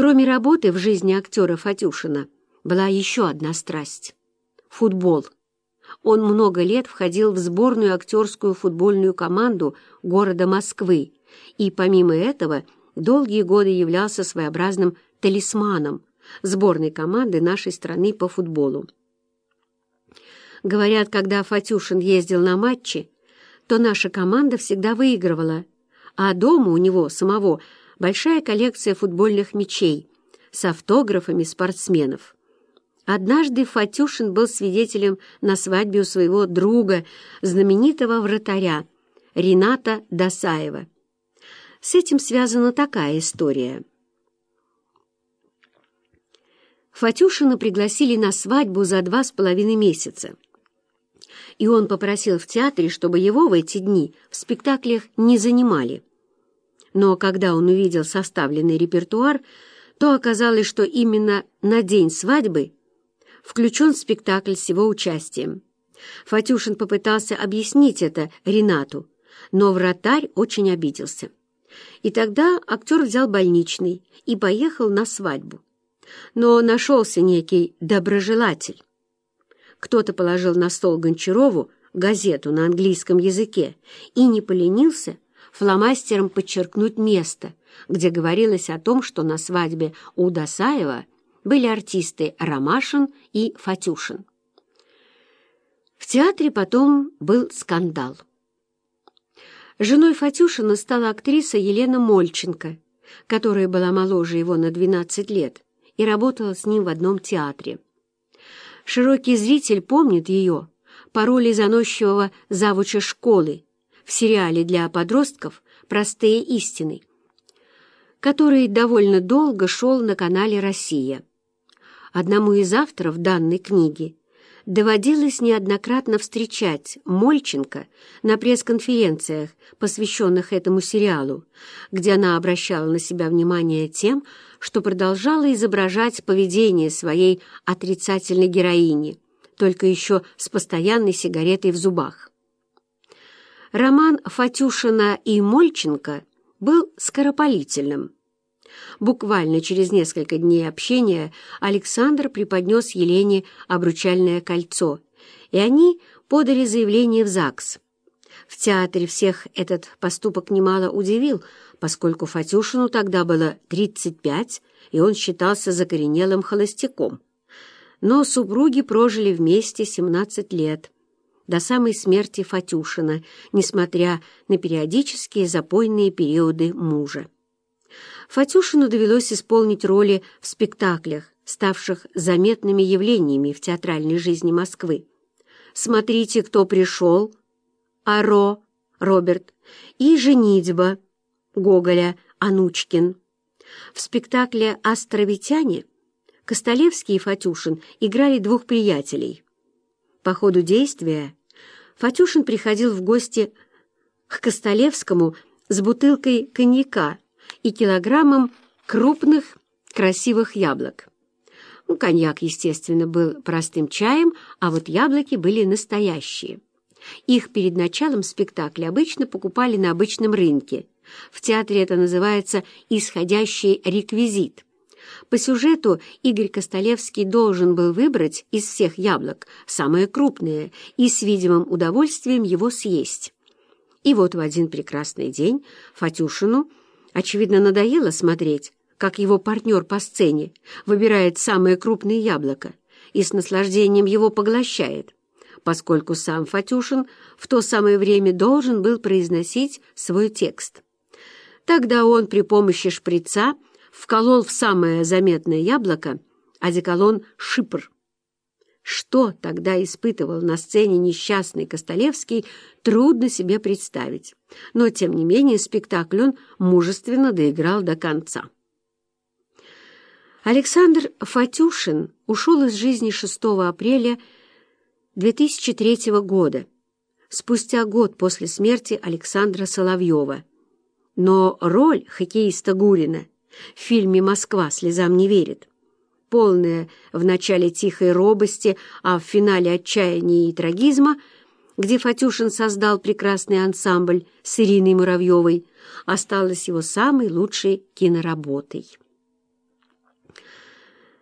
Кроме работы в жизни актера Фатюшина была еще одна страсть — футбол. Он много лет входил в сборную актерскую футбольную команду города Москвы и, помимо этого, долгие годы являлся своеобразным талисманом сборной команды нашей страны по футболу. Говорят, когда Фатюшин ездил на матчи, то наша команда всегда выигрывала, а дома у него самого большая коллекция футбольных мячей с автографами спортсменов. Однажды Фатюшин был свидетелем на свадьбе у своего друга, знаменитого вратаря, Рената Досаева. С этим связана такая история. Фатюшина пригласили на свадьбу за два с половиной месяца. И он попросил в театре, чтобы его в эти дни в спектаклях не занимали. Но когда он увидел составленный репертуар, то оказалось, что именно на день свадьбы включен спектакль с его участием. Фатюшин попытался объяснить это Ренату, но вратарь очень обиделся. И тогда актер взял больничный и поехал на свадьбу но нашелся некий доброжелатель. Кто-то положил на стол Гончарову газету на английском языке и не поленился фломастером подчеркнуть место, где говорилось о том, что на свадьбе у Досаева были артисты Ромашин и Фатюшин. В театре потом был скандал. Женой Фатюшина стала актриса Елена Мольченко, которая была моложе его на 12 лет и работала с ним в одном театре. Широкий зритель помнит ее по роли заносчивого завуча школы в сериале для подростков «Простые истины», который довольно долго шел на канале «Россия». Одному из авторов данной книги доводилось неоднократно встречать Мольченко на пресс-конференциях, посвященных этому сериалу, где она обращала на себя внимание тем, что продолжала изображать поведение своей отрицательной героини, только еще с постоянной сигаретой в зубах. Роман Фатюшина и Мольченко был скоропалительным. Буквально через несколько дней общения Александр преподнес Елене обручальное кольцо, и они подали заявление в ЗАГС. В театре всех этот поступок немало удивил, поскольку Фатюшину тогда было 35, и он считался закоренелым холостяком. Но супруги прожили вместе 17 лет, до самой смерти Фатюшина, несмотря на периодические запойные периоды мужа. Фатюшину довелось исполнить роли в спектаклях, ставших заметными явлениями в театральной жизни Москвы. «Смотрите, кто пришел», «Аро», Роберт и «Женитьба», Гоголя, Анучкин. В спектакле «Островитяне» Костолевский и Фатюшин играли двух приятелей. По ходу действия Фатюшин приходил в гости к Костолевскому с бутылкой коньяка и килограммом крупных красивых яблок. Ну, коньяк, естественно, был простым чаем, а вот яблоки были настоящие. Их перед началом спектакля обычно покупали на обычном рынке. В театре это называется «исходящий реквизит». По сюжету Игорь Костолевский должен был выбрать из всех яблок самое крупное и с видимым удовольствием его съесть. И вот в один прекрасный день Фатюшину, очевидно, надоело смотреть, как его партнер по сцене выбирает самое крупное яблоко и с наслаждением его поглощает поскольку сам Фатюшин в то самое время должен был произносить свой текст. Тогда он при помощи шприца вколол в самое заметное яблоко одеколон «Шипр». Что тогда испытывал на сцене несчастный Костолевский, трудно себе представить. Но, тем не менее, спектакль он мужественно доиграл до конца. Александр Фатюшин ушел из жизни 6 апреля 2003 года, спустя год после смерти Александра Соловьева. Но роль хоккеиста Гурина в фильме «Москва слезам не верит», полная в начале тихой робости, а в финале отчаяния и трагизма, где Фатюшин создал прекрасный ансамбль с Ириной Муравьевой, осталась его самой лучшей киноработой.